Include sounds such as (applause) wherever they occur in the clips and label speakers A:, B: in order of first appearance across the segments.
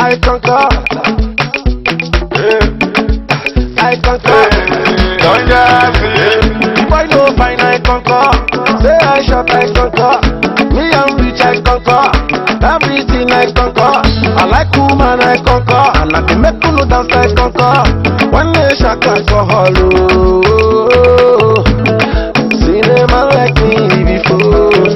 A: I conquer. outside conquer And I can make cool outside conquer When they shock alcohol oh. See them like me before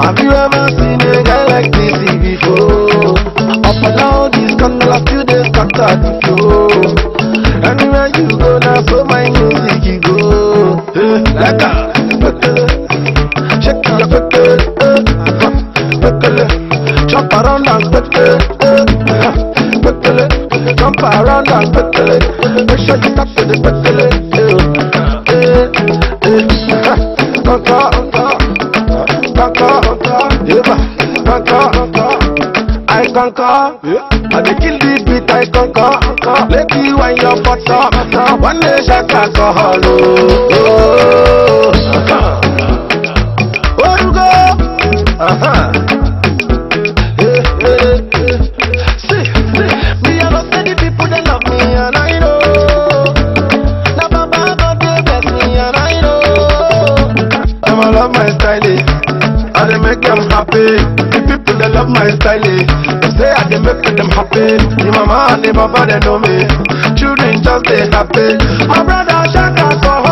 A: Have you ever seen a guy like this before? Up and down, these candles, few days scattered the floor
B: pẹ̀tẹ̀lẹ̀ jump around and pẹ̀tẹ̀lẹ̀ make sure you tap to the pẹ̀tẹ̀lẹ̀. Kankan kankan yeba kankan I kankan I dey kill the beat I kankan Let me wind your butt one nation kankan.
C: love my style. Eh. I dey make them happy. The people they love my style. Eh. They say I dey make them happy. My mama and my papa they know me. Children just they happy. My brother drink for Oh,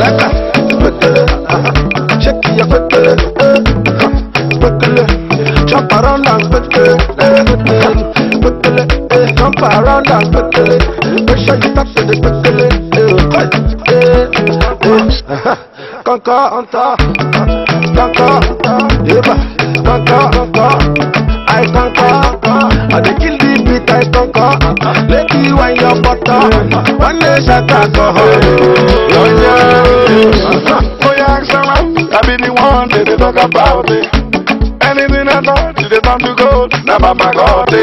C: like a speckle, shake your speckle, speckle, jump around and speckle, speckle, eh. jump around and
D: speckle. Make sure you touch to the speckle. I kankan ọ̀ntà kankan yébà kankan ọ̀ntà àì kankan àdé kí lè bi tàì kankan lẹ́kì wáyọ̀ bọ́tọ̀ wọ́n lè ṣàtàkọ̀ lọ́yà oya sọ́mà tàbí ni wọ́n tètè talk about it anything at all till they turn to gold na bàbá kọ́ dé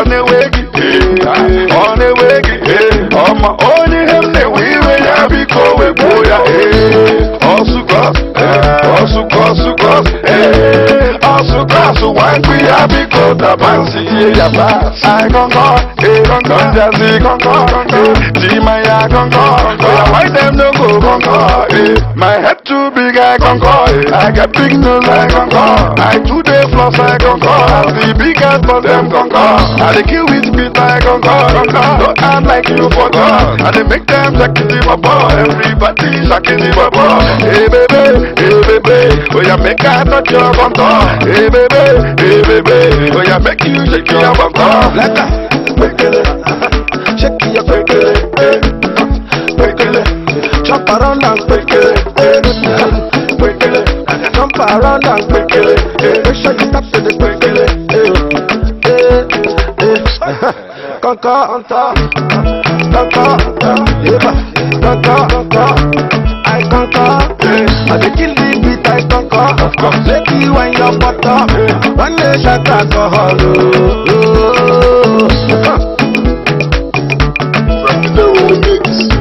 D: ọ̀nẹ́wẹ́gì ọ̀nẹ́wẹ́gì ọmọ oníhẹ́ we boya eh osu cross eh osu cross cross eh osu cross wan fi abi ko da bansi ye ya ba ai gongo eh gongo jazi gongo gongo I can call. So yeah, why them no go concord? Eh? My head too big, I can call. I get big nose, I can call. I two day floss, I can call. I see big ass, but them can call. I dey kill with speed, I can call. Don't act like you for I they make them shake in the ball. Everybody shaking the ball. Hey baby, hey baby, oh yeah, make I touch your bum Hey baby, hey baby, oh yeah, make you shake your bum Let us. around and sprinkle it. Make sure you stop to the sprinkle it. Eh, oh. eh, eh, (laughs) kanka anta, kanka anta, yeah, kanka anta, I kanka. I dey kill the beat, I kanka. Let me wind your butter, one day shot alcohol. Oh, oh, oh.